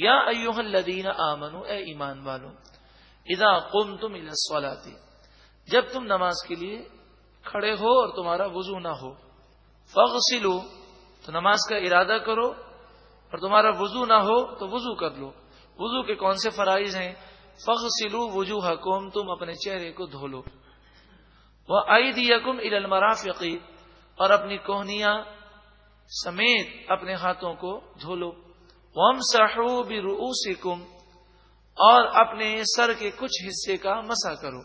یا ایوہ الذین آمنو، اے ایمان والو، اذا قمتم الى الصلاة، جب تم نماز کے لیے کھڑے ہو اور تمہارا وضو نہ ہو فغسلو تو نماز کا ارادہ کرو، اور تمہارا وضو نہ ہو تو وضو کر لو۔ وضو کے کون سے فرائض ہیں؟ فغسلو وجوہ تم اپنے چہرے کو دھو لو۔ وہ آئی دیا اور اپنی کوہنیاں سمیت اپنے ہاتھوں کو دھو لو۔ وم سہو اور اپنے سر کے کچھ حصے کا مسا کرو۔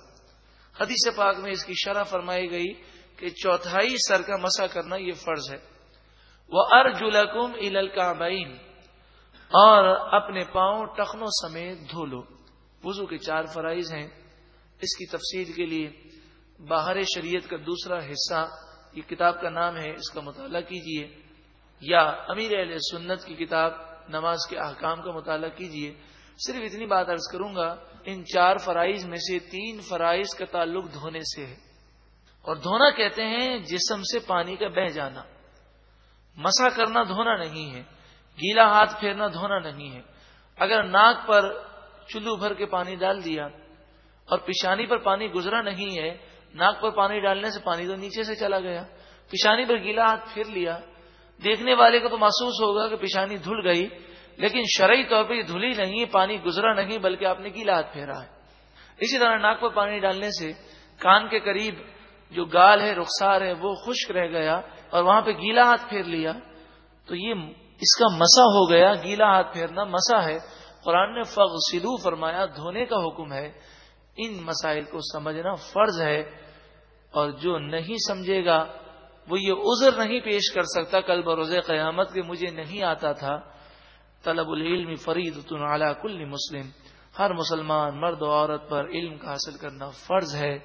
حدیث پاک میں اس کی شرح فرمائی گئی کہ چوتھائی سر کا مسا کرنا یہ فرض ہے۔ وہ ارجلکم الکابین اور اپنے پاؤں ٹخنوں سمیت دھو لو۔ وضو کے چار فرائض ہیں۔ اس کی تفصیل کے لیے باہر شریعت کا دوسرا حصہ، یہ کتاب کا نام ہے، اس کا مطالعہ کیجیے۔ یا امیر علیہ سنت کی کتاب نماز کے احکام کا مطالعہ کیجیے۔ صرف اتنی بات عرض کروں گا، ان چار فرائض میں سے تین فرائض کا تعلق دھونے سے ہے۔ اور دھونا کہتے ہیں جسم سے پانی کا بہ جانا۔ مسا کرنا دھونا نہیں ہے، گیلا ہاتھ پھیرنا دھونا نہیں ہے۔ اگر ناک پر چلو بھر کے پانی ڈال دیا اور پیشانی پر پانی گزرا نہیں ہے، ناک پر پانی ڈالنے سے پانی تو نیچے سے چلا گیا۔ پیشانی پر گیلا ہاتھ پھر لیا دیکھنے والے کو تو محسوس ہوگا کہ پیشانی دھل گئی، لیکن شرعی طور پہ یہ دھلی نہیں پانی گزرا نہیں، بلکہ آپ نے گیلا ہاتھ پھیرا ہے۔ اسی طرح ناک پر پانی ڈالنے سے کان کے قریب جو گال ہے، رخسار ہے، وہ خشک رہ گیا اور وہاں پہ گیلا ہاتھ پھیر لیا۔ تو یہ اس کا مسا ہو گیا، گیلا ہاتھ پھیرنا مسا ہے۔ قرآن نے فغ سلو فرمایا، دھونے کا حکم ہے۔ ان مسائل کو سمجھنا فرض ہے اور جو نہیں سمجھے گا وہ یہ عذر نہیں پیش کر سکتا کل بروز قیامت کے مجھے نہیں آتا تھا۔ طلب العلم فرید علی کل مسلم۔ ہر مسلمان مرد و عورت پر علم کا حاصل کرنا فرض ہے۔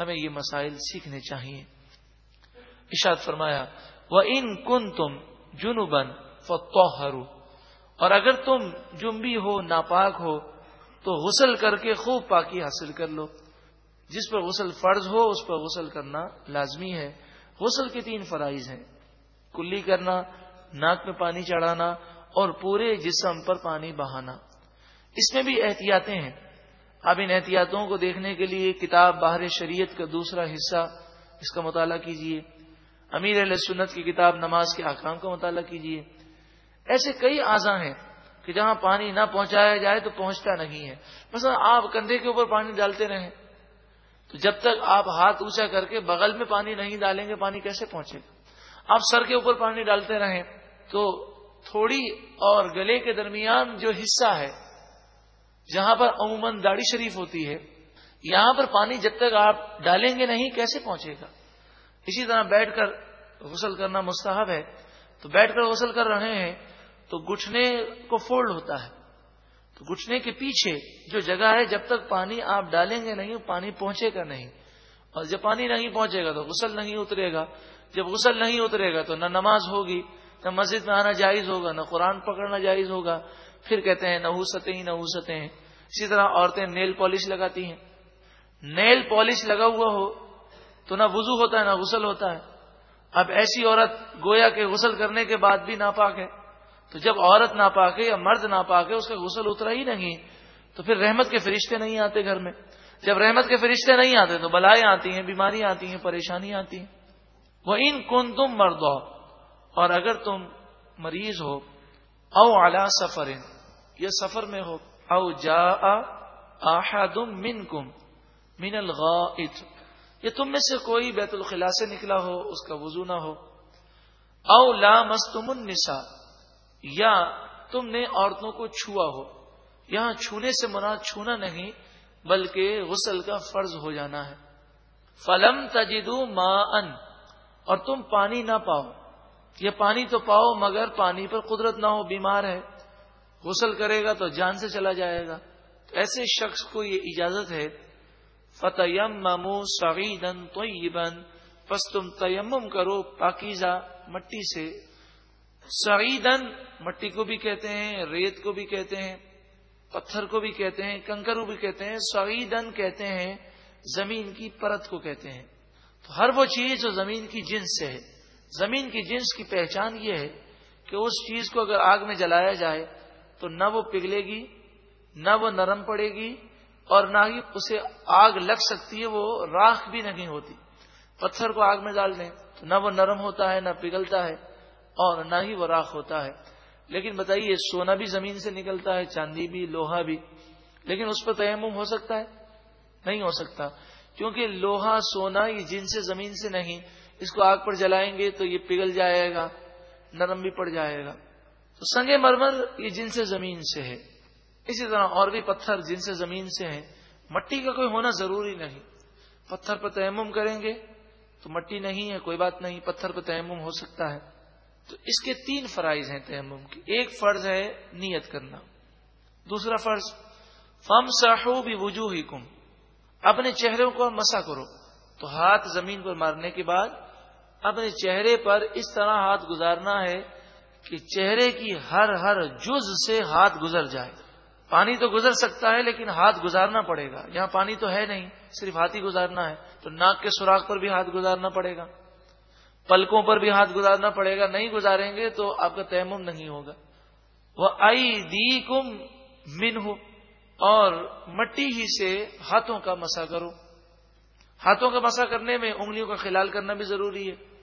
ہمیں یہ مسائل سیکھنے چاہیے۔ اشاد فرمایا وہ ان کن تم جنوبن اور اگر تم جنبی ہو، ناپاک ہو، تو غسل کر کے خوب پاکی حاصل کر لو۔ جس پر غسل فرض ہو، اس پر غسل کرنا لازمی ہے۔ غسل کے تین فرائض ہیں۔ کلی کرنا، ناک میں پانی چڑھانا اور پورے جسم پر پانی بہانا۔ اس میں بھی احتیاطیں ہیں۔ اب ان احتیاطوں کو دیکھنے کے لیے کتاب باہر شریعت کا دوسرا حصہ، اس کا مطالعہ کیجیے امیر علیہ سنت کی کتاب نماز کے احکام کا مطالعہ کیجیے ایسے کئی اعضا ہیں کہ جہاں پانی نہ پہنچایا جائے تو پہنچتا نہیں ہے۔ مثلا آپ کندھے کے اوپر پانی ڈالتے رہیں۔ تو جب تک آپ ہاتھ اونچا کر کے بغل میں پانی نہیں ڈالیں گے، پانی کیسے پہنچے گا؟ آپ سر کے اوپر پانی ڈالتے رہیں تو تھوڑی اور گلے کے درمیان جو حصہ ہے، جہاں پر عموماً داڑھی شریف ہوتی ہے، یہاں پر پانی جب تک آپ ڈالیں گے نہیں، کیسے پہنچے گا؟ اسی طرح بیٹھ کر غسل کرنا مستحب ہے۔ تو بیٹھ کر غسل کر رہے ہیں تو گٹھنے کو فولڈ ہوتا ہے۔ تو گھٹنے کے پیچھے جو جگہ ہے، جب تک پانی آپ ڈالیں گے نہیں، پانی پہنچے گا نہیں۔ اور جب پانی نہیں پہنچے گا تو غسل نہیں اترے گا۔ جب غسل نہیں اترے گا تو نہ نماز ہوگی، نہ مسجد میں آنا جائز ہوگا، نہ قرآن پکڑنا جائز ہوگا۔ پھر کہتے ہیں نہ ستے ہی نہ ستے ہیں اسی طرح عورتیں نیل پالش لگاتی ہیں۔ نیل پالش لگا ہوا ہو تو نہ وضو ہوتا ہے، نہ غسل ہوتا ہے۔ اب ایسی عورت گویا کے غسل کرنے کے بعد بھی ناپاک ہے۔ تو جب عورت ناپاک ہے یا مرد ناپاک ہے، اس کا غسل اترا ہی نہیں، تو پھر رحمت کے فرشتے نہیں آتے گھر میں۔ جب رحمت کے فرشتے نہیں آتے تو بلائیں آتی ہیں، بیماریاں آتی ہیں پریشانیاں آتی ہیں۔ وہ ان کن تم مرد اور اگر تم مریض ہو او اعلی سفر، یا سفر میں ہو او جا آحدم من کم من الغائط، یا تم میں سے کوئی بیت الخلا سے نکلا ہو، اس کا وضو نہ ہو۔ او لا مستم النساء یا تم نے عورتوں کو چھوا ہو۔ یہاں چھونے سے مراد چھونا نہیں، بلکہ غسل کا فرض ہو جانا ہے۔ فلم تجدو ما ان اور تم پانی نہ پاؤ۔ یہ پانی تو پاؤ، مگر پانی پر قدرت نہ ہو، بیمار ہے۔ غسل کرے گا تو جان سے چلا جائے گا۔ تو ایسے شخص کو یہ اجازت ہے۔ فتح ممو سعیدن تو بس تم تیمم کرو پاکیزہ مٹی سے۔ سعیدن مٹی کو بھی کہتے ہیں، ریت کو بھی کہتے ہیں، پتھر کو بھی کہتے ہیں کنکر کو بھی کہتے ہیں سعیدن کہتے ہیں، زمین کی پرت کو کہتے ہیں۔ تو ہر وہ چیز جو زمین کی جنس سے ہے، زمین کی جنس کی پہچان یہ ہے کہ اس چیز کو اگر آگ میں جلایا جائے تو نہ وہ پگھلے گی، نہ وہ نرم پڑے گی اور نہ ہی اسے آگ لگ سکتی ہے، وہ راکھ بھی نہیں ہوتی۔ پتھر کو آگ میں ڈال دیں تو نہ وہ نرم ہوتا ہے، نہ پگھلتا ہے۔ اور نہ ہی وہ راکھ ہوتا ہے۔ لیکن بتائیے، سونا بھی زمین سے نکلتا ہے، چاندی بھی، لوہا بھی۔ لیکن اس پر تیمم ہو سکتا ہے؟ نہیں ہو سکتا۔ کیونکہ لوہا سونا یہ جن سے زمین سے نہیں، اس کو آگ پر جلائیں گے تو یہ پگھل جائے گا، نرم بھی پڑ جائے گا۔ تو سنگ مرمر یہ جن سے زمین سے ہے۔ اسی طرح اور بھی پتھر جن سے زمین سے ہیں۔ مٹی کا کوئی ہونا ضروری نہیں۔ پتھر پر تیمم کریں گے تو مٹی نہیں ہے، کوئی بات نہیں، پتھر پر تیمم ہو سکتا ہے۔ تو اس کے تین فرائض ہیں تیمم کی۔ ایک فرض ہے نیت کرنا۔ دوسرا فرض فم ساہو بھی وجوہ کم اپنے چہروں کو مسا کرو۔ تو ہاتھ زمین پر مارنے کے بعد اپنے چہرے پر اس طرح ہاتھ گزارنا ہے کہ چہرے کی ہر ہر جز سے ہاتھ گزر جائے۔ پانی تو گزر سکتا ہے لیکن ہاتھ گزارنا پڑے گا۔ یہاں پانی تو ہے نہیں، صرف ہاتھ ہی گزارنا ہے۔ تو ناک کے سوراخ پر بھی ہاتھ گزارنا پڑے گا۔ پلکوں پر بھی ہاتھ گزارنا پڑے گا، نہیں گزاریں گے تو آپ کا تیمم نہیں ہوگا۔ وہ آئی دی کم من اور مٹی ہی سے ہاتھوں کا مسا کرو۔ ہاتھوں کا مسا کرنے میں انگلیوں کا خلال کرنا بھی ضروری ہے۔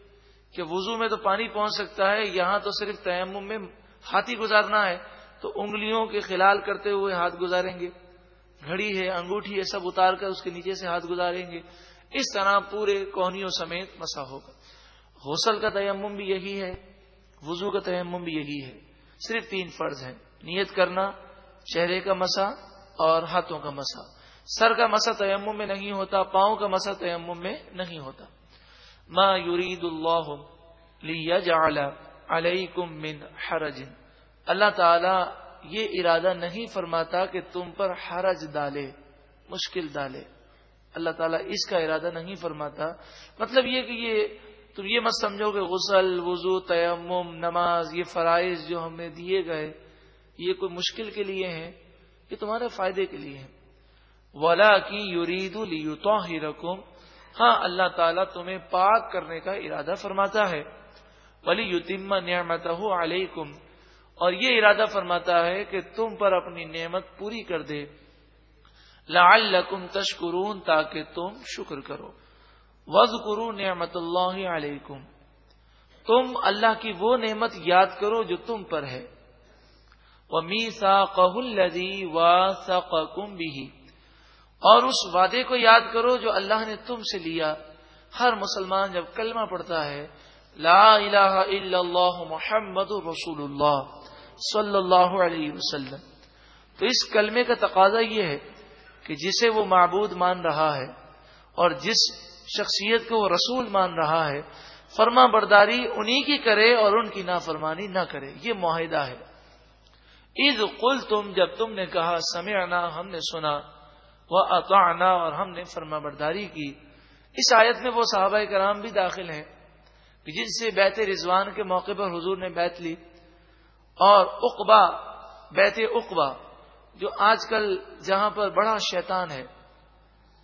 کہ وضو میں تو پانی پہنچ سکتا ہے، یہاں تو صرف تیمم میں ہاتھی گزارنا ہے، تو انگلیوں کے خلال کرتے ہوئے ہاتھ گزاریں گے۔ گھڑی ہے، انگوٹھی ہے، سب اتار کر اس کے نیچے سے ہاتھ گزاریں گے۔ اس طرح پورے کوہنیوں سمیت مسا ہوگا۔ غسل کا تیمم بھی یہی ہے، وضو کا تیمم بھی یہی ہے۔ صرف تین فرض ہیں۔ نیت کرنا، چہرے کا مسا اور ہاتھوں کا مسا۔ سر کا مسا تیمم میں نہیں ہوتا، پاؤں کا مسا تیمم میں نہیں ہوتا۔ ما یرید اللہ علیکم من حرج۔ اللہ تعالی یہ ارادہ نہیں فرماتا کہ تم پر حرج ڈالے، مشکل ڈالے۔ اللہ تعالیٰ اس کا ارادہ نہیں فرماتا۔ مطلب یہ کہ یہ تم یہ مت سمجھو کہ غسل، وضو، تیمم، نماز، یہ فرائض جو ہمیں دیے گئے، یہ کوئی مشکل کے لیے ہیں، یہ تمہارے فائدے کے لیے ہیں۔ ولا کی یورید ہی ہاں اللہ تعالیٰ تمہیں پاک کرنے کا ارادہ فرماتا ہے۔ ولی یوتم نعمت علیکم اور یہ ارادہ فرماتا ہے کہ تم پر اپنی نعمت پوری کر دے۔ لعلکم تشکرون تاکہ تم شکر کرو۔ وز کرو نعمت اللہ علیکم تم اللہ کی وہ نعمت یاد کرو جو تم پر ہے۔ وہ میسا قہلدی و سقم بھی اور اس وعدے کو یاد کرو جو اللہ نے تم سے لیا۔ ہر مسلمان جب کلمہ پڑھتا ہے، لا الہ الا اللہ محمد رسول اللہ صلی اللہ علیہ وسلم۔ تو اس کلمے کا تقاضا یہ ہے کہ جسے وہ معبود مان رہا ہے اور جس شخصیت کو وہ رسول مان رہا ہے، فرما برداری انہی کی کرے اور ان کی نافرمانی نہ کرے، یہ معاہدہ ہے۔ عید قل تم جب تم نے کہا، سمعنا، ہم نے سنا وہ اطعنا اور ہم نے فرما برداری کی۔ اس آیت میں وہ صحابہ کرام بھی داخل ہیں جن سے بیت رضوان کے موقع پر حضور نے بیت لی۔ اور اقبا بیت اقبا جو آج کل جہاں پر بڑا شیطان ہے۔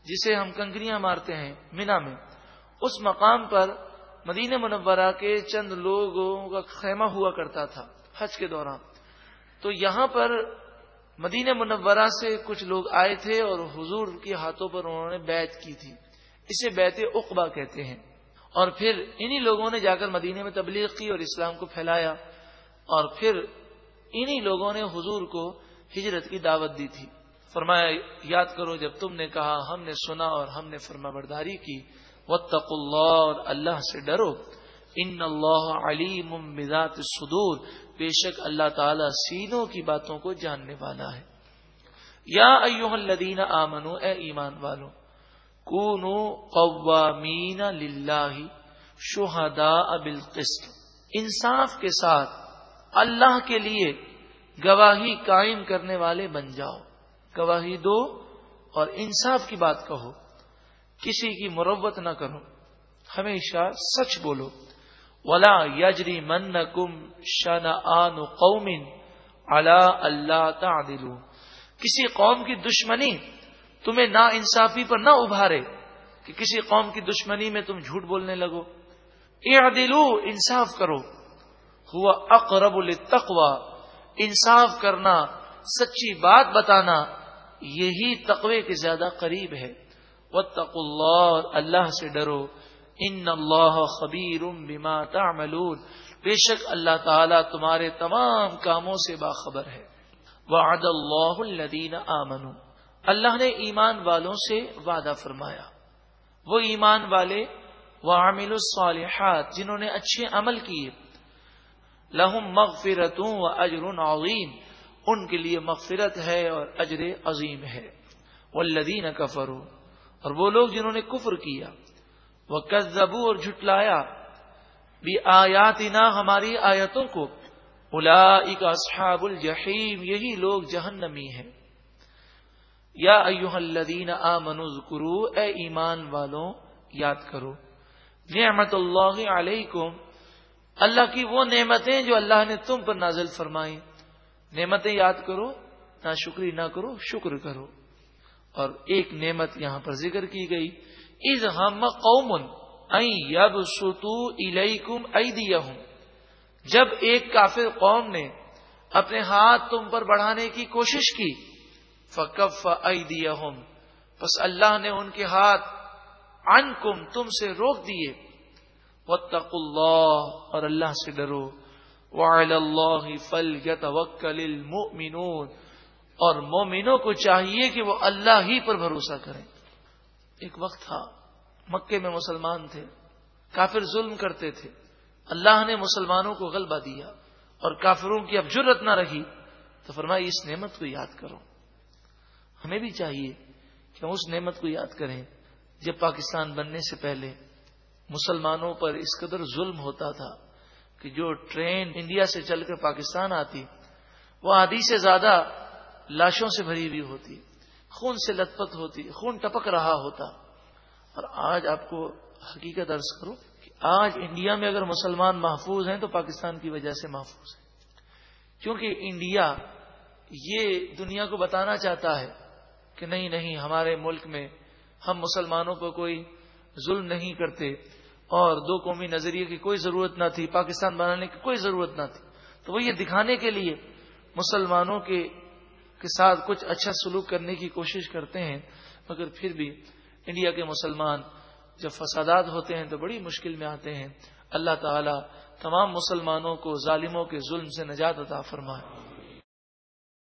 جسے ہم کنکریاں مارتے ہیں، مینا میں۔ اس مقام پر مدینہ منورہ کے چند لوگوں کا خیمہ ہوا کرتا تھا، حج کے دوران۔ تو یہاں پر مدینہ منورہ سے کچھ لوگ آئے تھے اور حضور کے ہاتھوں پر انہوں نے بیت کی تھی۔ اسے بیت اقبا کہتے ہیں۔ اور پھر انہی لوگوں نے جا کر مدینے میں تبلیغ کی اور اسلام کو پھیلایا۔ اور پھر انہی لوگوں نے حضور کو ہجرت کی دعوت دی تھی۔ فرمایا، یاد کرو، جب تم نے کہا، ہم نے سنا اور ہم نے فرما برداری کی وطق اللہ اور اللہ سے ڈرو۔ ان اللہ علیم مزات صدور بے شک اللہ تعالی سینوں کی باتوں کو جاننے والا ہے۔ یا ایوہ الذین آمنو اے ایمان والو کونو قوامین للہ شہداء بالقسط۔ انصاف کے ساتھ اللہ کے لیے گواہی قائم کرنے والے بن جاؤ۔ گواہی دو اور انصاف کی بات کہو۔ کسی کی مروت نہ کرو۔ ہمیشہ سچ بولو۔ ولا یجری من کم شن آن قومن اللہ اللہ کسی قوم کی دشمنی تمہیں نا انصافی پر نہ ابھارے کہ کسی قوم کی دشمنی میں تم جھوٹ بولنے لگو۔ اعدلو انصاف کرو۔ ہوا اقرب التقوا انصاف کرنا، سچی بات بتانا۔ یہی تقوی کے زیادہ قریب ہے۔ وہ اللہ اللہ سے ڈرو۔ ان اللہ خبیر بما تعملون۔ بے شک اللہ تعالیٰ تمہارے تمام کاموں سے باخبر ہے۔ وعد اللہ الذین آمنوا۔ اللہ نے ایمان والوں سے وعدہ فرمایا۔ وہ ایمان والے، وہ عامل الصالحات، جنہوں نے اچھے عمل کیے۔ لہم مغفرتوں و اجر عظیم۔ ان کے لیے مغفرت ہے اور اجر عظیم ہے۔ وہ لدین کفرو اور وہ لوگ جنہوں نے کفر کیا۔ وہ کزبو اور جھٹلایا۔ بھی آیات نہ ہماری آیتوں کو۔ الا اصحاب الجحیم، یہی لوگ جہنمی ہیں۔ یا ایوہ الذین آمنوا ذکرو اے ایمان والوں، یاد کرو۔ نعمت اللہ علیکم۔ اللہ کی وہ نعمتیں جو اللہ نے تم پر نازل فرمائی نعمتیں یاد کرو، نہ شکری نہ کرو، شکر کرو۔ اور ایک نعمت یہاں پر ذکر کی گئی از ہم قومن یب ستو الیکم ایدیہم جب ایک کافر قوم نے اپنے ہاتھ تم پر بڑھانے کی کوشش کی فکف ایدیہم بس اللہ نے ان کے ہاتھ عنکم تم سے روک دیے۔ واتقوا اللہ اور اللہ سے ڈرو۔ وعلى اللہ فلیتوکل المؤمنون۔ اور مومنوں کو چاہیے کہ وہ اللہ ہی پر بھروسہ کریں۔ ایک وقت تھا، مکے میں مسلمان تھے، کافر ظلم کرتے تھے۔ اللہ نے مسلمانوں کو غلبہ دیا اور کافروں کی اب جرت نہ رہی۔ تو فرمائی اس نعمت کو یاد کرو۔ ہمیں بھی چاہیے کہ ہم اس نعمت کو یاد کریں۔ جب پاکستان بننے سے پہلے مسلمانوں پر اس قدر ظلم ہوتا تھا کہ جو ٹرین انڈیا سے چل کر پاکستان آتی، وہ آدھی سے زیادہ لاشوں سے بھری ہوئی ہوتی، خون سے لت پت ہوتی، خون ٹپک رہا ہوتا۔ اور آج آپ کو حقیقت ارض کرو کہ آج انڈیا میں اگر مسلمان محفوظ ہیں تو پاکستان کی وجہ سے محفوظ ہیں۔ کیونکہ انڈیا یہ دنیا کو بتانا چاہتا ہے کہ نہیں نہیں، ہمارے ملک میں ہم مسلمانوں کو کوئی ظلم نہیں کرتے۔ اور دو قومی نظریے کی کوئی ضرورت نہ تھی، پاکستان بنانے کی کوئی ضرورت نہ تھی۔ تو وہ یہ دکھانے کے لیے مسلمانوں کے کے ساتھ کچھ اچھا سلوک کرنے کی کوشش کرتے ہیں، مگر پھر بھی انڈیا کے مسلمان جب فسادات ہوتے ہیں تو بڑی مشکل میں آتے ہیں۔ اللہ تعالی تمام مسلمانوں کو ظالموں کے ظلم سے نجات عطا فرمائے۔